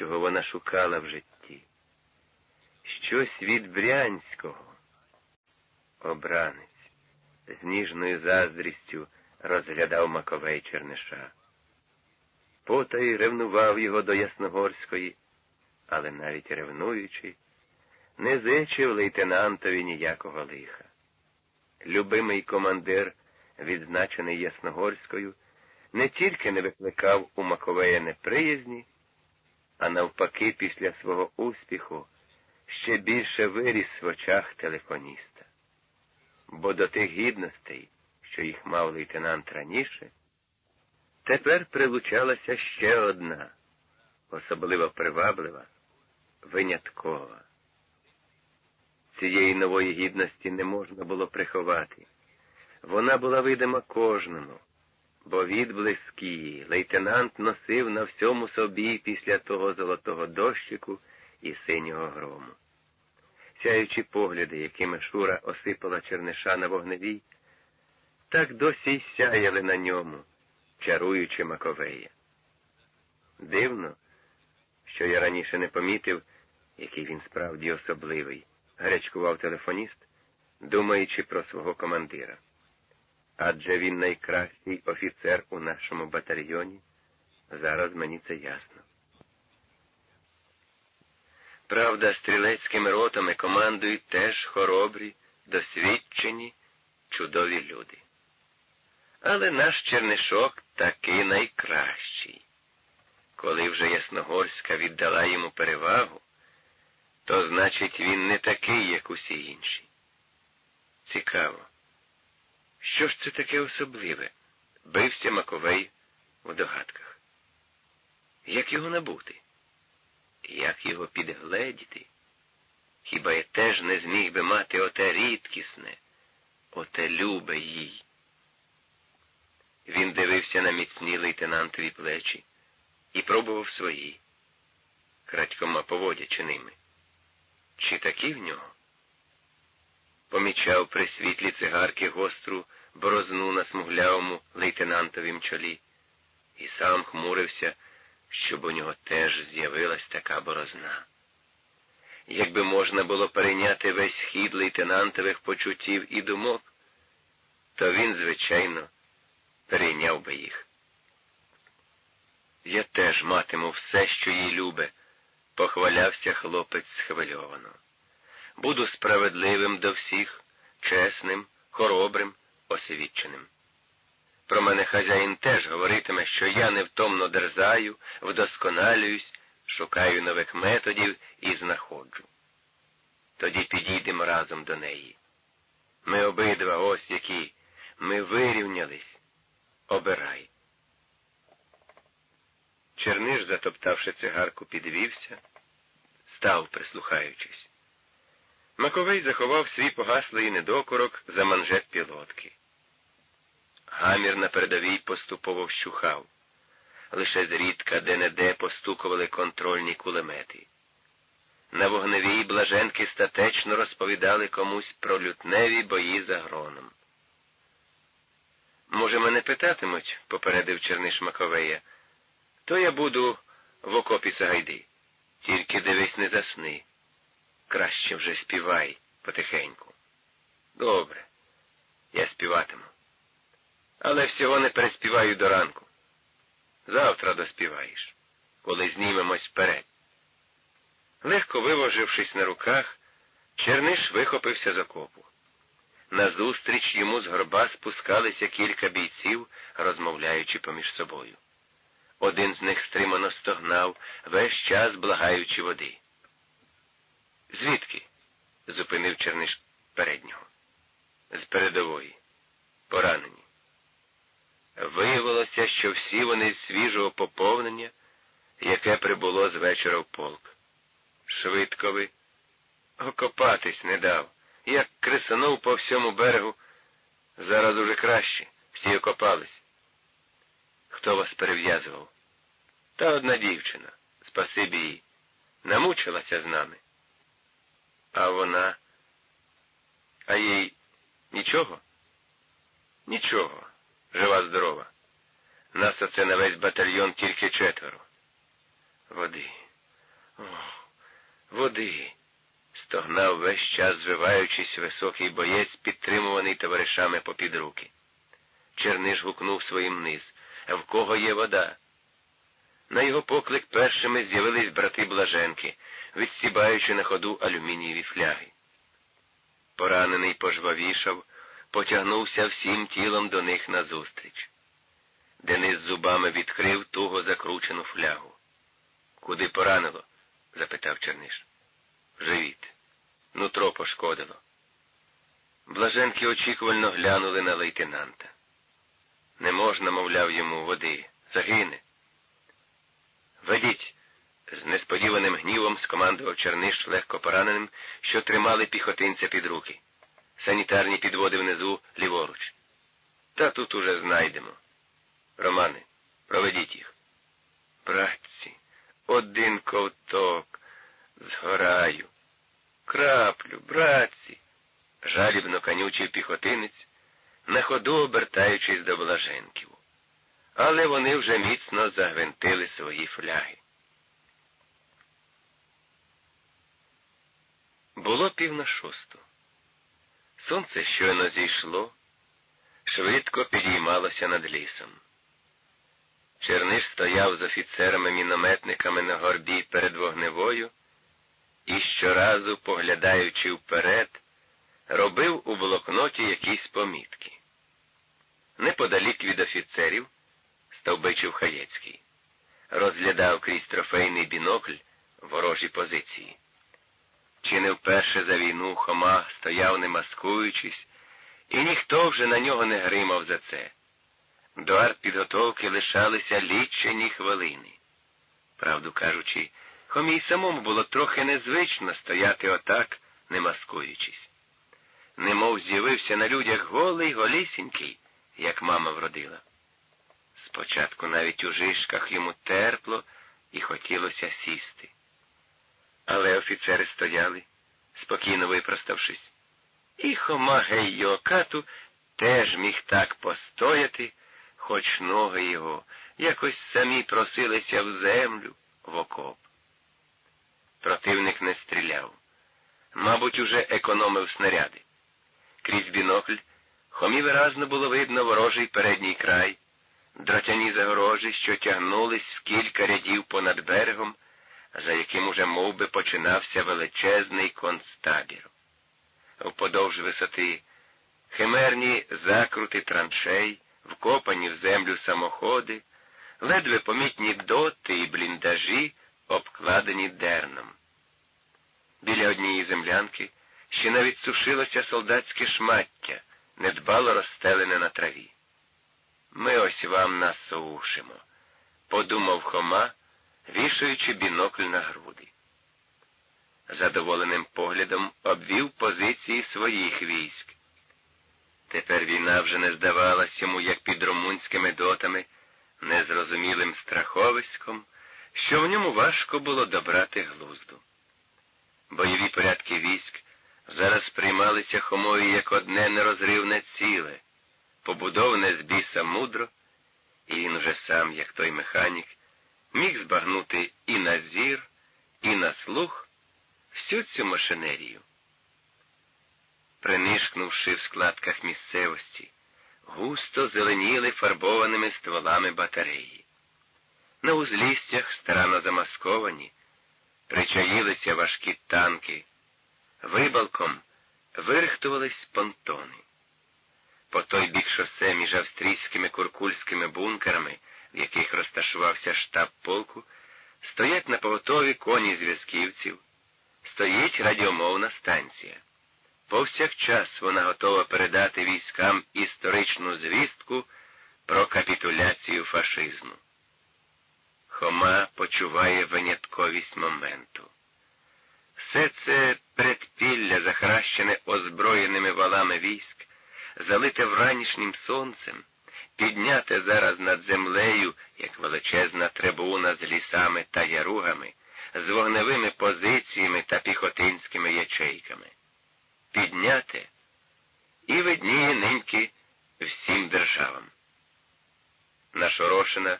чого вона шукала в житті. Щось від Брянського. Обранець з ніжною заздрістю розглядав Маковей Черниша. Потай ревнував його до Ясногорської, але навіть ревнуючи, не зичив лейтенантові ніякого лиха. Любимий командир, відзначений Ясногорською, не тільки не викликав у Маковея неприязні, а навпаки, після свого успіху ще більше виріс в очах телефоніста. Бо до тих гідностей, що їх мав лейтенант раніше, тепер прилучалася ще одна, особливо приваблива, виняткова. Цієї нової гідності не можна було приховати. Вона була видима кожному, бо відблиск її лейтенант носив на всьому собі після того золотого дощику і синього грому. Сяючи погляди, якими Шура осипала черниша на вогневій, так досі й сяяли на ньому, чаруючи Маковея. Дивно, що я раніше не помітив, який він справді особливий, гарячкував телефоніст, думаючи про свого командира. Адже він найкращий офіцер у нашому батальйоні. Зараз мені це ясно. Правда, стрілецькими ротами командують теж хоробрі, досвідчені, чудові люди. Але наш чернишок таки найкращий. Коли вже Ясногорська віддала йому перевагу, то значить він не такий, як усі інші. Цікаво. Що ж це таке особливе? Бився Маковей у догадках. Як його набути? Як його підгледіти? Хіба я теж не зміг би мати оте рідкісне, оте любе їй? Він дивився на міцні лейтенантові плечі і пробував свої, крадькома поводячи ними. Чи такі в нього? Помічав при світлі цигарки гостру борозну на смуглявому лейтенантовім чолі, і сам хмурився, щоб у нього теж з'явилась така борозна. Якби можна було перейняти весь хід лейтенантових почуттів і думок, то він, звичайно, перейняв би їх. Я теж матиму все, що їй любе, похвалявся хлопець схвильовано. Буду справедливим до всіх, чесним, хоробрим, освіченим. Про мене хазяїн теж говоритиме, що я невтомно дерзаю, вдосконалююсь, шукаю нових методів і знаходжу. Тоді підійдемо разом до неї. Ми обидва ось які, ми вирівнялись. Обирай. Черниш, затоптавши цигарку, підвівся, став, прислухаючись. Маковей заховав свій погаслий недокорок за манжет пілотки. Гамір на передовій поступово вщухав. Лише зрідка де-не-де постукували контрольні кулемети. На вогневій блаженки статечно розповідали комусь про лютневі бої за гроном. Може, мене питатимуть, попередив Черниш Маковея, то я буду в окопі Сагайди. Тільки дивись, не засни. Краще вже співай потихеньку. Добре, я співатиму. Але всього не переспіваю до ранку. Завтра доспіваєш, коли знімемось вперед. Легко вивожившись на руках, Черниш вихопився з окопу. Назустріч йому з горба спускалися кілька бійців, розмовляючи поміж собою. Один з них стримано стогнав, весь час благаючи води. Звідки? зупинив Черниш переднього. З передової. Поранені. Виявилося, що всі вони з свіжого поповнення, яке прибуло з вечора в полк. Швидко ви окопатись не дав. Як крисанув по всьому берегу, зараз уже краще, всі окопались. Хто вас перев'язував? Та одна дівчина, спасибі їй, намучилася з нами. А вона, а їй нічого? Нічого, жива, здорова. Нас оце на весь батальйон тільки четверо. Води, Води. стогнав весь час, звиваючись високий боєць, підтримуваний товаришами попід руки. Черниш гукнув своїм низ. В кого є вода? На його поклик першими з'явились брати Блаженки, відсібаючи на ходу алюмінієві фляги. Поранений пожвавішав, потягнувся всім тілом до них назустріч. Денис зубами відкрив туго закручену флягу. Куди поранило? запитав Черниш. Живіт. Нутро пошкодило. Блаженки очікувально глянули на лейтенанта. Не можна, мовляв йому, води. Загине. Ведіть, з несподіваним гнівом скомандував Черниш легко пораненим, що тримали піхотинця під руки. Санітарні підводи внизу ліворуч. Та тут уже знайдемо. Романе, проведіть їх. Братці, один ковток, згораю. Краплю, братці, жалібно канючий піхотинець, на ходу обертаючись до блаженків. Але вони вже міцно загвинтили свої фляги. Було пів на шосту. Сонце щойно зійшло, швидко підіймалося над лісом. Черниш стояв з офіцерами-мінометниками на горбі перед вогневою і щоразу, поглядаючи вперед, робив у блокноті якісь помітки. Неподалік від офіцерів стовбичив Хаєцький, розглядав крізь трофейний бінокль ворожі позиції. Чи не вперше за війну Хома стояв, не маскуючись, і ніхто вже на нього не гримав за це. До артпідготовки лишалися лічені хвилини. Правду кажучи, Хомі й самому було трохи незвично стояти отак, не маскуючись. Немов з'явився на людях голий, голісінький, як мама вродила. Спочатку навіть у жишках йому терпло і хотілося сісти. Але офіцери стояли, спокійно випроставшись, і Хома Геййокату теж міг так постояти, хоч ноги його якось самі просилися в землю в окоп. Противник не стріляв. Мабуть, уже економив снаряди. Крізь бінокль хомі виразно було видно ворожий передній край, дротяні загорожі, що тягнулись в кілька рядів понад берегом, за яким уже мов би, починався величезний концтабір. Вподовж висоти химерні закрути траншей, вкопані в землю самоходи, ледве помітні доти і бліндажі, обкладені дерном. Біля однієї землянки ще навіть сушилося солдатське шмаття, недбало розстелене на траві. Ми ось вам насушимо, подумав Хома, вішаючи бінокль на груди. Задоволеним поглядом обвів позиції своїх військ. Тепер війна вже не здавалась йому, як під румунськими дотами, незрозумілим страховиськом, що в ньому важко було добрати глузду. Бойові порядки військ зараз приймалися хомою як одне нерозривне ціле, побудоване з біса мудро, і він уже сам, як той механік, міг збагнути і на зір, і на слух всю цю машинерію. Принишкнувши в складках місцевості, густо зеленіли фарбованими стволами батареї. На узлістях, старано замасковані, причаїлися важкі танки, вибалком вирихтувались понтони. По той бік шосе між австрійськими куркульськими бункерами, в яких розташувався штаб полку, стоять на поготові коні зв'язківців, стоїть радіомовна станція. Повсякчас вона готова передати військам історичну звістку про капітуляцію фашизму. Хома почуває винятковість моменту. Все це предпілля, захаращене озброєними валами військ, залите вранішнім сонцем, підняте зараз над землею, як величезна трибуна з лісами та яругами, з вогневими позиціями та піхотинськими ячейками. Підняте і видніє ниньки всім державам. Нашорошена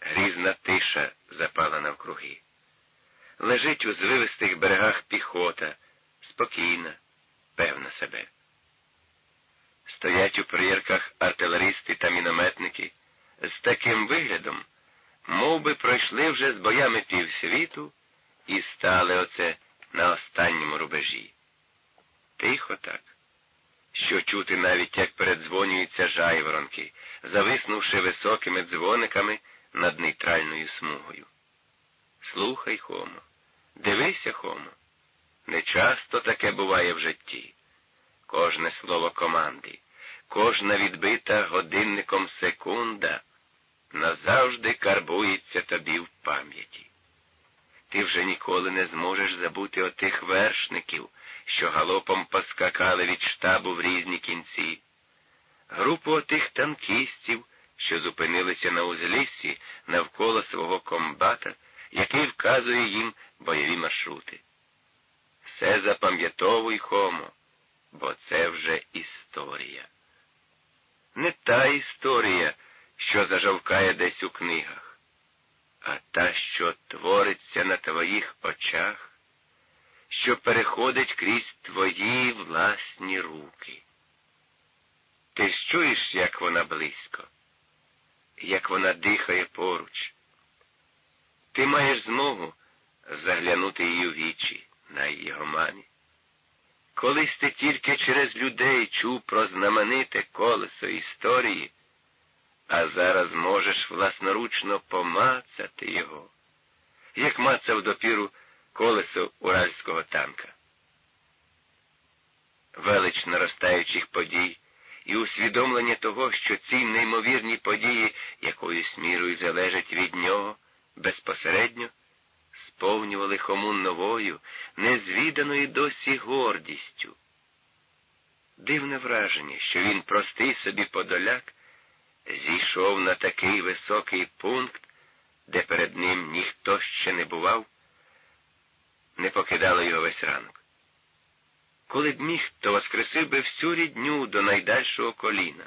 грізна тиша запала навкруги. лежить у звивистих берегах піхота, спокійна, певна себе. Стоять у приєрках артилеристи та мінометники з таким виглядом, мов би пройшли вже з боями півсвіту і стали оце на останньому рубежі. Тихо так, що чути навіть як передзвонюються жайворонки, зависнувши високими дзвониками над нейтральною смугою. Слухай, Хомо, дивися, Хомо. Не часто таке буває в житті. Кожне слово команди, кожна відбита годинником секунда назавжди карбується тобі в пам'яті. Ти вже ніколи не зможеш забути отих вершників, що галопом поскакали від штабу в різні кінці, групу отих танкістів, що зупинилися на узліссі навколо свого комбата, який вказує їм бойові маршрути. Все запам'ятовуй, Хомо, бо це вже історія. Не та історія, що зажовкає десь у книгах, а та, що твориться на твоїх очах, що переходить крізь твої власні руки. Ти чуєш, як вона близько, як вона дихає поруч. Ти маєш змогу заглянути її у вічі на її мамі. Колись ти тільки через людей чув про знамените колесо історії, а зараз можеш власноручно помацати його, як мацав допіру колесо уральського танка. Велич наростаючих подій і усвідомлення того, що ці неймовірні події якоюсь мірою залежать від нього безпосередньо, сповнювали хому новою, незвіданою досі гордістю. Дивне враження, що він, простий собі подоляк, зійшов на такий високий пункт, де перед ним ніхто ще не бував, не покидало його весь ранок. Коли б міг, то воскресив би всю рідню до найдальшого коліна.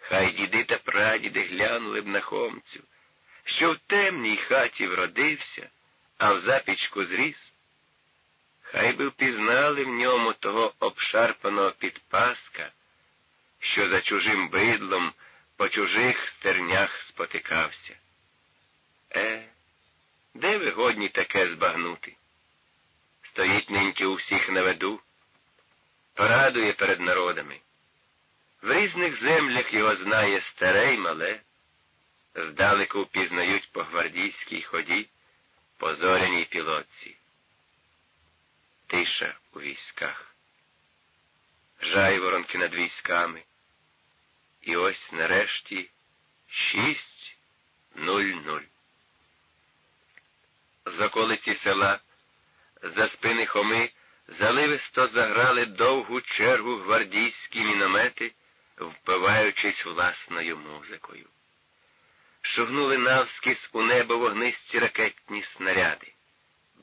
Хай діди та прадіди глянули б на хомцю, що в темній хаті вродився, а в запічку зріс. Хай би впізнали в ньому того обшарпаного підпаска, що за чужим бидлом по чужих стернях спотикався. Е, де ви годні таке збагнути? Стоїть ниньки у всіх на виду, порадує перед народами. В різних землях його знає старе й мале, здалеку впізнають по гвардійській ході, по зоряній пілотці. Тиша у військах, жайворонки над військами. І ось нарешті шість нуль нуль. З околиці села, за спини хоми, заливисто заграли довгу чергу гвардійські міномети, впиваючись власною музикою. Шугнули навскіз у небо вогнисті ракетні снаряди.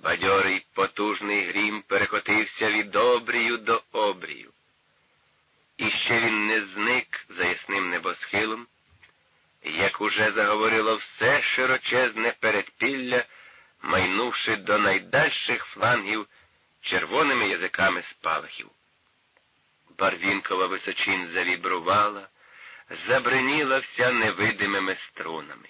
Бадьорий потужний грім перекотився від обрію до обрію. І ще він не зник за ясним небосхилом, як уже заговорило все широчезне передпілля, майнувши до найдальших флангів червоними язиками спалахів. Барвінкова височин завібрувала, забриніла вся невидимими струнами.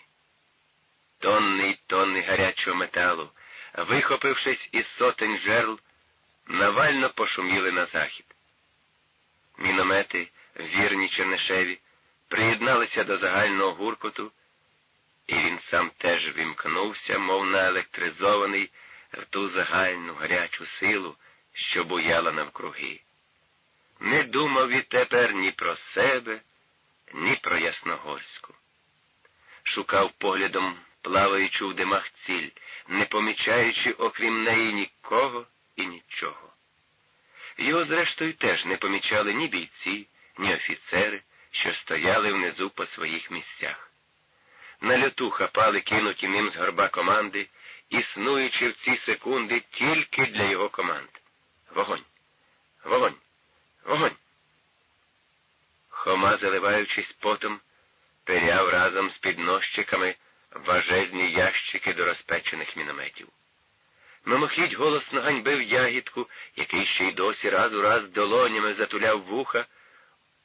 Тонни й тонни гарячого металу, вихопившись із сотень жерл, навально пошуміли на захід. Міномети, вірні Чернишеві, приєдналися до загального гуркоту, і він сам теж вімкнувся, мов наелектризований в ту загальну гарячу силу, що буяла навкруги. Не думав відтепер ні про себе, ні про Ясногорську. Шукав поглядом, плаваючи в димах ціль, не помічаючи, окрім неї, нікого і нічого. Його, зрештою, теж не помічали ні бійці, ні офіцери, що стояли внизу по своїх місцях. На льоту хапали кинуті ним з горба команди, існуючи в ці секунди тільки для його команд. Вогонь! Вогонь! Вогонь! Хома, заливаючись потом, пиряв разом з підносчиками важезні ящики до розпечених мінометів. Мимохідь голосно ганьбив ягідку, який ще й досі раз у раз долонями затуляв вуха,